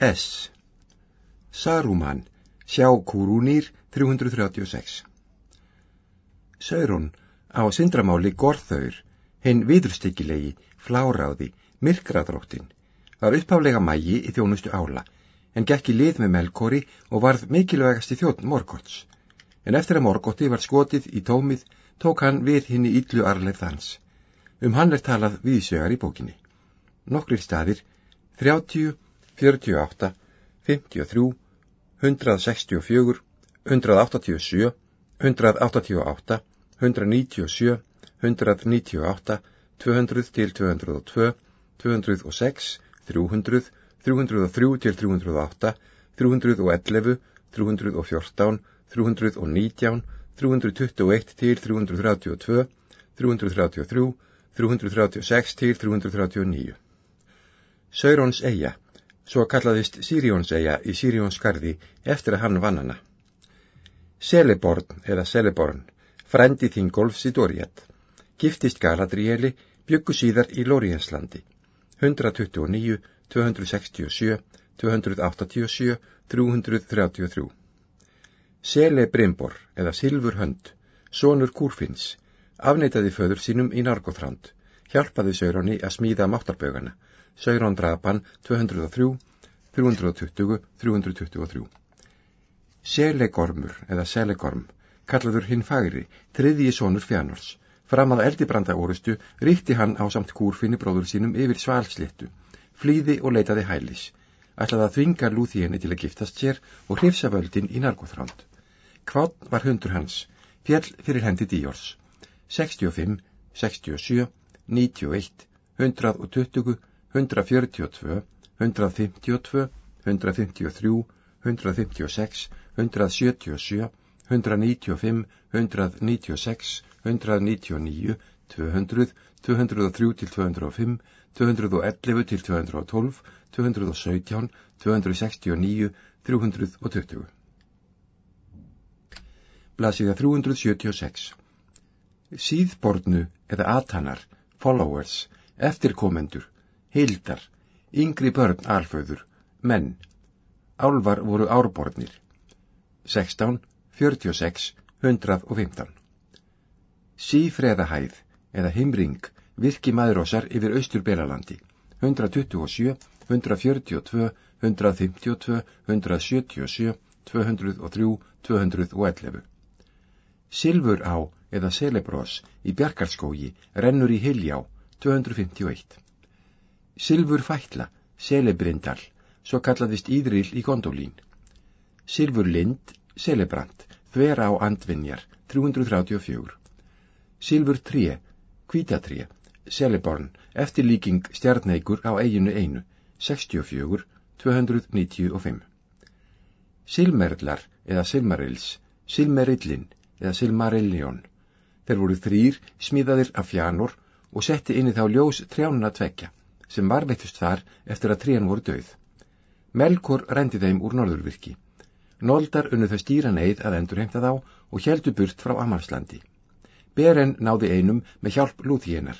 S. Saruman, sjá Kúrúnýr 336. Saurun á syndramáli Gorþaur, hinn viðurstyggilegi, fláráði, myrkradróttin, var uppáflega mægi í þjónustu ála, en gekk í lið með Melkori og varð mikilvægast í þjóttn Morgots. En eftir að Morgoti var skotið í tómið, tók hann við hinn í yllu arleif þans. Um hann er talað viðsögar í bókinni. Nokkrir staðir, 30, 48, 53, 164, 187, 188, 197, 198, 200 til 202, 206, 300, 303 til 308, 311, 314, 319, 321 til 332, 333, 336 til 339. Saurons eiga, svo kallaðist Sirjóns eiga í Sirjóns skarði eftir að hann vann hana. Seleborn eða Seleborn, frendi Þingolfs í Dóriat, giftist Galadrieli, byggu síðar í Lórienslandi, 129, 267, 287, 333. Sele Brimbor eða Silfur Hönd, sonur Kúrfinns, afneitaði föður sínum í Nargóþrand, hjálpaði Sauroni að smíða máttarbögana, Saurón drapan 203, 320, 323. Selegormur eða Selegorm, kallaður hinn fagri, triðji sonur fjánors. Fram að eldibranda orustu ríkti hann á samt kúrfinni bróður sínum yfir svalslittu, flýði og leitaði hælis, ætlaði að þvinga lúþíinni til að giftast sér og hrifsa völdin í narkóþránd. Kvátn var hundur hans, fjall fyrir hendi díors, 65, 67, 91, 120, 142, 152, 153, 156, 177, 195, 196, 199, 200, 203 til 205, 211 til 212, 217, 269, 320. Blasiða 376. Síðbornu eða atanar, followers, eftirkomendur, hildar, yngri börn alföður, menn. Álvar voru árbornir. 16, 46, 115. Sífreðahæð eða himring virki maðurósar yfir Östur-Belalandi. 127, 142, 152, 177, 203, 211. Silfur á eða Selebrós í Bjarkarskógi rennur í Hiljá 251. Silfur fætla, Selebrindal, svo kallaðist Íðril í Gondolín. Silfur lind, Selebrand, þver á andvinjar 334. Silfur tré, Kvítatré, Seleborn, eftirlíking stjarneikur á eiginu einu 64, 295. Silmerlar eða Silmarils, Silmerillin eða Silmarillion. Þeir voru þrýr smíðaðir af fjánor og setti inn í þá ljós trjánuna tvekja sem varveittust þar eftir að trén voru döið. Melkor rendi þeim úr norðurvirki. Nóldar unnu þau stýra neyð að endurheimta þá og heldu burt frá Amalslandi. Beren náði einum með hjálp Lúþíenar.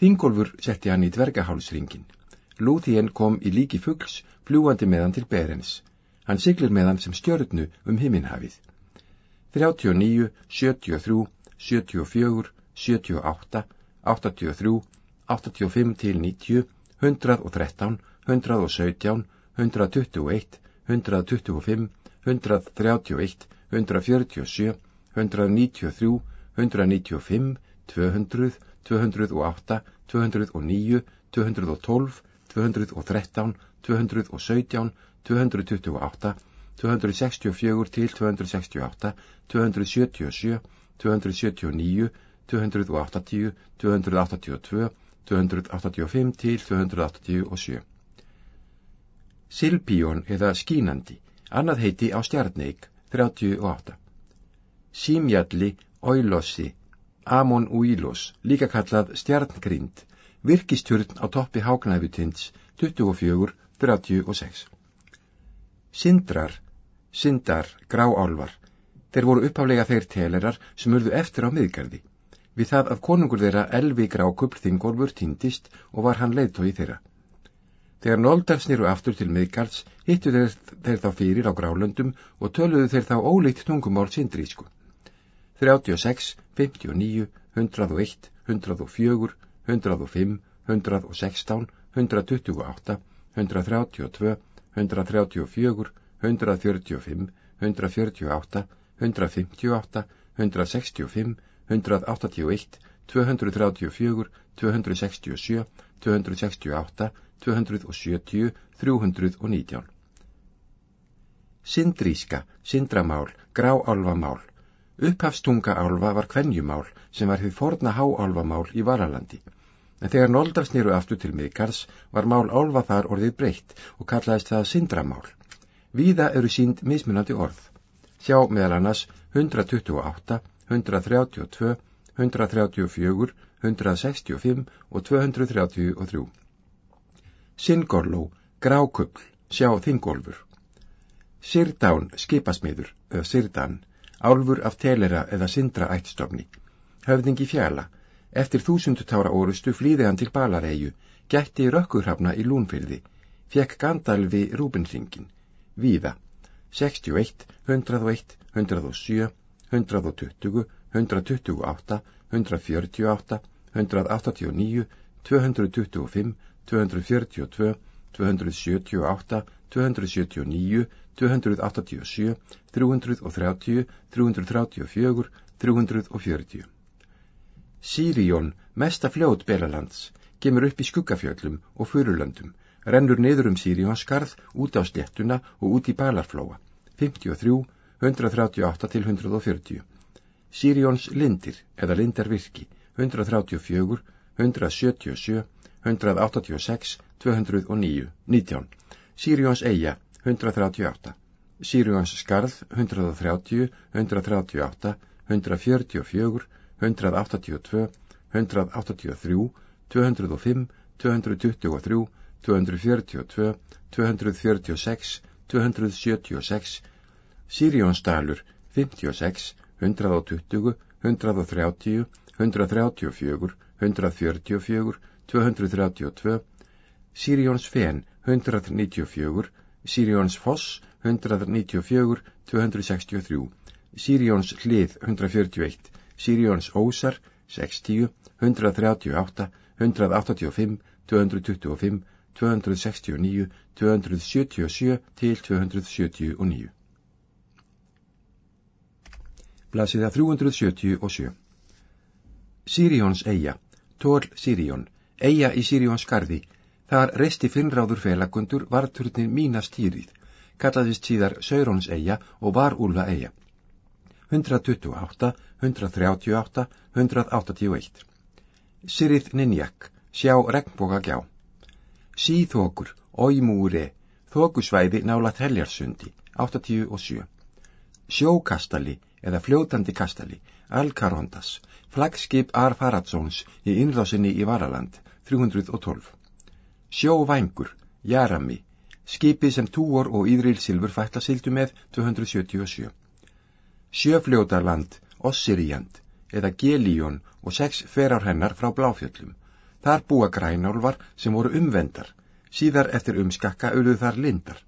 Þingolfur setti hann í dvergahálsringin. Lúþíen kom í líki fuggls, fljúandi meðan til Berens. Hann siglir meðan sem stjörnu um himinhafið. 39, 73, 74, 78, 83, 85 til 90, 113, 117, 121, 125, 131, 147, 193, 195, 200, 208, 209, 212, 213, 217, 228, 264 til 268, 277, 279, 280, 282, 285 til 287. Silpíón eða skínandi, annað heiti á stjarneik, 38. Símjalli, Oilossi, Amon Uilos, líka kallað stjarngrind, virkistjörn á toppi háknæfutinds, 24, 36. Sindrar, sindar, gráálvar, þeir voru uppáflega þeir telerar sem urðu eftir á miðgarði. Við það að konungur þeirra elvi grá kuppþingolfur týndist og var hann leiðtói þeirra. Þegar Noldar snýru aftur til miðgards hittu þeir, þeir þá fyrir á grálöndum og töluðu þeir þá ólíkt tungumál sindrísku. 36, 59, 101, 104, 105, 116, 128, 132, 134, 145, 148, 158, 165, 181, 234, 267, 268, 270, 319. Sindríska, sindramál, gráálfamál. Upphafstunga álfa var kvenjumál sem var því forna háálfamál í Varalandi. En þegar Noldar snýru aftur til miðkars var mál álfa þar orðið breytt og kallaðist það sindramál. Víða eru sínd mismunandi orð. Sjá meðal annars 128, 132, 134, 165 og 233. Singorló, grákubl, sjá þingolfur. Sirdán, skipasmiður, eða sirdan, álfur af telera eða sindra ættstofni. Höfðingi fjala, eftir þúsundutára orustu flýði hann til Balareiu, gætti rökkurhafna í lúnfyrði, fekk Gandalfi Rúbensringin, Víða, 61, 101, 107, 120, 128, 148, 189, 225, 242, 278, 279, 287, 330, 334, 340. Sirion, mesta fljót Belalands, gemur upp í skuggafjöllum og fyrurlöndum, rennur niður um Sirions skarð út á slettuna og út í Balarflóa, 53, 138 til 140. Sirions lindir eða lindarvirki, 134, 177, 186, 209, 19. Sirions eiga, 138. Sirions skarð, 130, 138, 144, 182, 183, 205, 223, 242, 246, 276, Sirionsdalur, 56, 120, 130, 134, 144, 232, Sirions fen 194, Sirions foss 194, 263, Sirions hlið 141, Sirions ósar 60, 138, 185, 225, 269, 277 til 279. Blasiða 377. Sirions eiga, tól Sirion, eiga í Sirions skarði, þar reisti finnráður felagundur varturnin mína stýrið, kallaðist síðar Saurons eiga og var Úlfa eiga. 128, 138, 181. Sirið Ninjak, sjá regnboga gjá. Síþókur, Óimúri, þókusvæði nála Teljarsundi, 87. Sjókastali eða fljótandi kastali, Alcarondas, flagskip Ar Faradsons í innrásinni í Varaland, 312. Sjóvængur, Jarami, skipi sem Túor og Íðril Silfur fætla sildu með, 277. Sjöfljótarland, Ossiríand, eða Gelíón og sex ferár hennar frá Bláfjöllum. Þar búa grænálvar sem voru umvendar, síðar eftir umskakka auðuð þar lindar.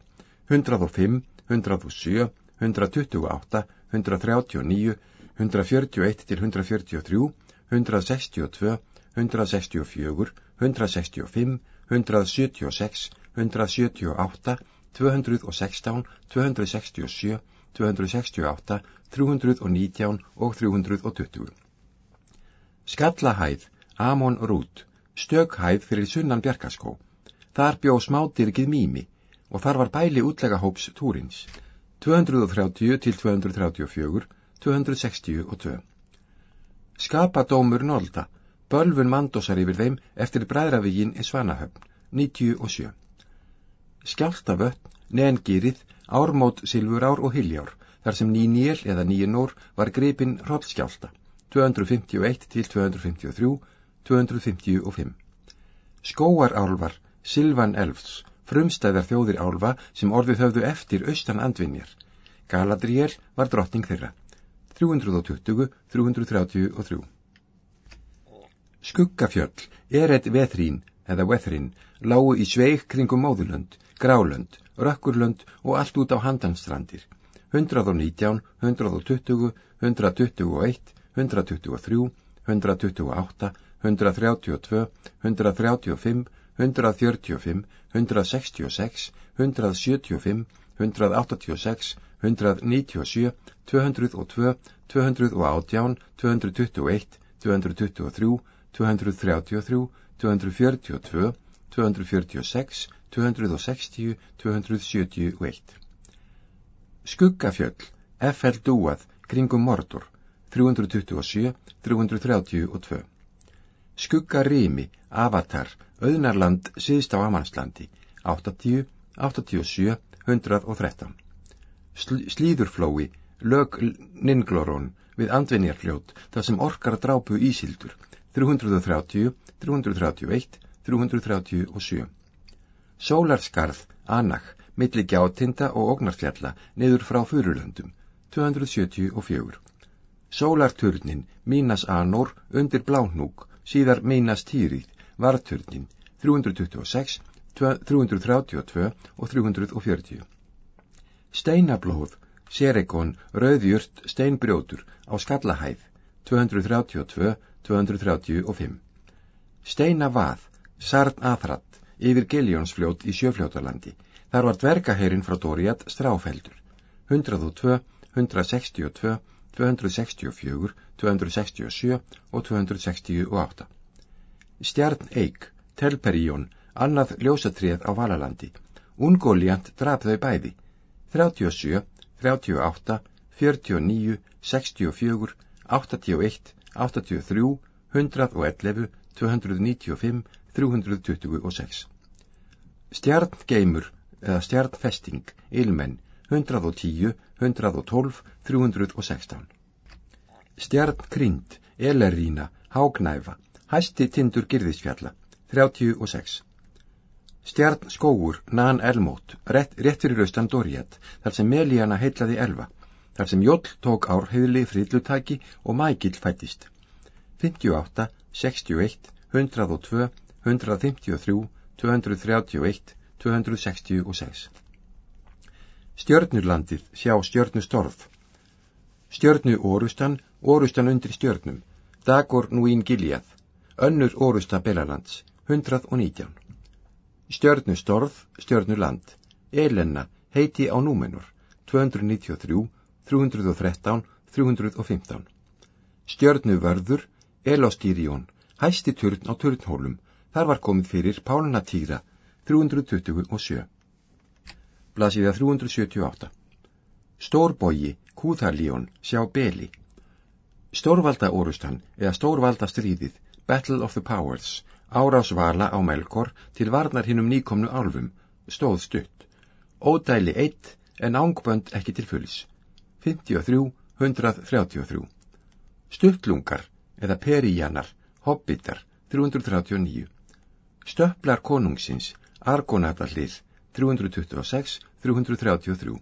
105, 107, 128, 139, 141 til 143, 162, 164, 165, 176, 178, 216, 267, 268, 319 og 320. Skallahæð, Amon Rút, stökhæð fyrir sunnan Bjarkaskó. Þar bjó smádyrkið Mými og þar var bæli útlega hóps Túrins. 230 til 234, 262. Skapadómur Nolda, bölfun mandosar yfir þeim eftir bræðravigin í Svanahöfn, 97. Skjáltavött, Nengirið, Ármót Silfurár og Hiljár, þar sem Níniel eða Níinór var gripin Hrollskjálta, 251 til 253, 255. Skóarálvar, Silvan Elfs, frumstæðar þjóðir álfa sem orðið höfðu eftir austan andvinjar. Galadriel var drottning þeirra. 320, 333. Skuggafjöll, Eret Vethrín, eða Wethrin, lágu í sveig kringum Móðurlönd, Grálönd, Rökkurlönd og allt út á Handanstrandir. 119, 120, 121, 123, 128, 132, 135, 145, 166, 175, 186, 197, 202, 218, 221, 223, 233, 242, 246, 260, 271. Skuggafjöll, F.L. Dúað, kringum Mordor, 327, 332. Skuggarými, Avatar, Öðnarland, síðst á Amanslandi, 80, 87, 113. Slíðurflói, lög Ninglorón, við Andvinjarfljót, þar sem orkar drápu Ísildur, 330, 331, 337. Sólarskarð, Anach, milli gjátinda og ógnarfjalla, niður frá Furulöndum, 274. Sólarturnin, Mínas Anor, undir Bláhnúk, síðar Mínas Týrið, Varturnin, 326, 332 og 340. Steinablóð, Serekon, Rauðjurt, Steinbrjótur, á Skallahæð, 232, 235. Steinavað, Sarn Aþrat, yfir Giljónsfljót í Sjöfljótalandi. Þar var dvergaherin frá Dóriat stráfeldur. 102, 162, 264, 267 og 268. Stjarn Eik, Telperíón, annað ljósatrið á Valalandi. Ungóliant draf þau bæði. 37, 38, 49, 64, 81, 83, 111, 295, 326. Stjarngeimur eða stjarnfesting, ilmenn, 110, 112, 316. Stjarnkrynd, elerína, hágnæfa, hæsti tindur girðisfjalla, 36. Stjarnskóur, nan elmót, rétt, rétt fyrir austan Dóriat, þar sem Melíana heitlaði elva, þar sem Jóll tók ár heiðli fríðlutaki og Mækil fættist. 58, 61, 102, 153, 231, 266. Stjörnurlandið sjá stjörnustorð. Stjörnu orustan, orustan undir stjörnum. Dagor núín giljað. Önnur orusta Belalands, 119. Stjörnustorð, stjörnuland. Elenna, heiti á númenur, 293, 313, 315. Stjörnuvörður, Elostýrjón, hæsti turn á turnhólum. Þar var komið fyrir Pálnatýra, 327. Blasiða 378. Stórbogi, Kúðarljón, sjá Beli. Stórvalda orustan eða stórvalda stríðið, Battle of the Powers, árás vala á Melkor til varnar hinnum nýkomnu álfum, stóð stutt. Ódæli 1 en ángbönd ekki til fulls. 53, 133. Stuttlungar eða períjanar, hobbitar, 339. Stöpplar konungsins, argonaflallið, 326, 333.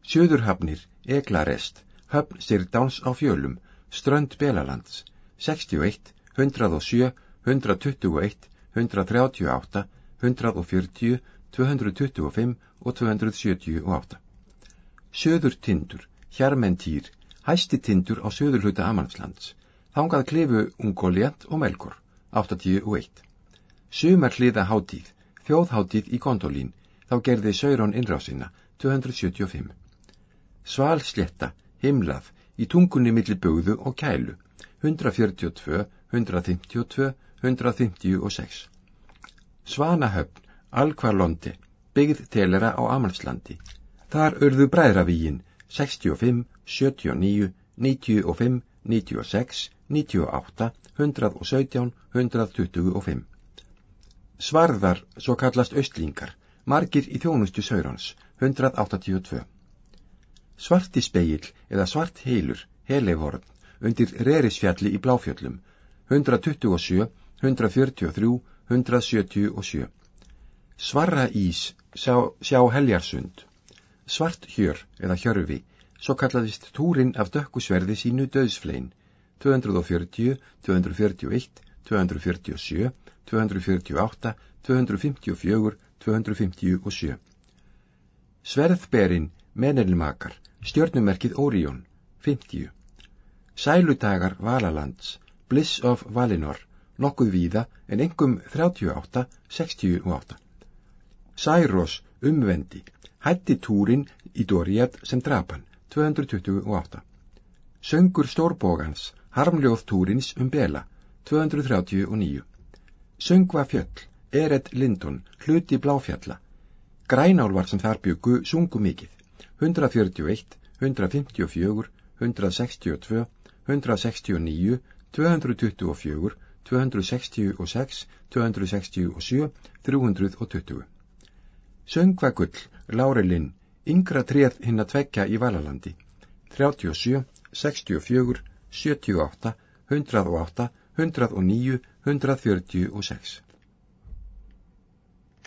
Sjöðurhafnir, eglarest, höfn Sirdáns á fjölum, strönd Belalands, 61, 107, 121, 138, 140, 225 og 278. Söður tindur, hjarmentýr, hæsti tindur á söðurhluta Amanslands, þangað klifu Ungoliant og Melkor, 81. Sumar hliða hátíð, þjóðhátíð í Gondolín, þá gerði Saurón innrásina, 275. Svalsletta, himlað, í tungunni millir bugðu og kælu, 142, 152, 156. Svanahöfn, Alkvarlondi, byggð telera á Amalslandi. Þar urðu bræðravíin 65, 79, 95, 96, 98, 117, 125. Svarðar, svo kallast östlingar, margir í þjónustu Saurons, 182. Svarti speil eða svart heilur, helevorn, undir Rerisfjalli í Bláfjöllum, 127, 143, 177. Svarra ís, sjá, sjá heljarsund. Svart hjör eða hjörfi, svo kallaðist túrin af dökkusverði sínu döðsflein, 240, 241, 247, 248, 254, 257. Sverðberinn Menelmakar, stjörnumerkið Orion, 50. Sæludagar Valalands, Bliss of Valinor, nokkuð víða en engum 38, 68. Særos umvendi, hætti túrin í Doriad sem drapan, 228. Söngur Stórbógans, harmljóð túrins um Bela, 239. Söngva fjöll, Eret Lindon, hluti Bláfjalla. Grænálvar sem þar byggu sungu mikið, 141, 154, 162, 169, 224, 266, 267, 320. Söngvagull, Lárelinn, yngra treð hinn að tvekja í Valalandi, 37, 64, 78, 108, 109, 146.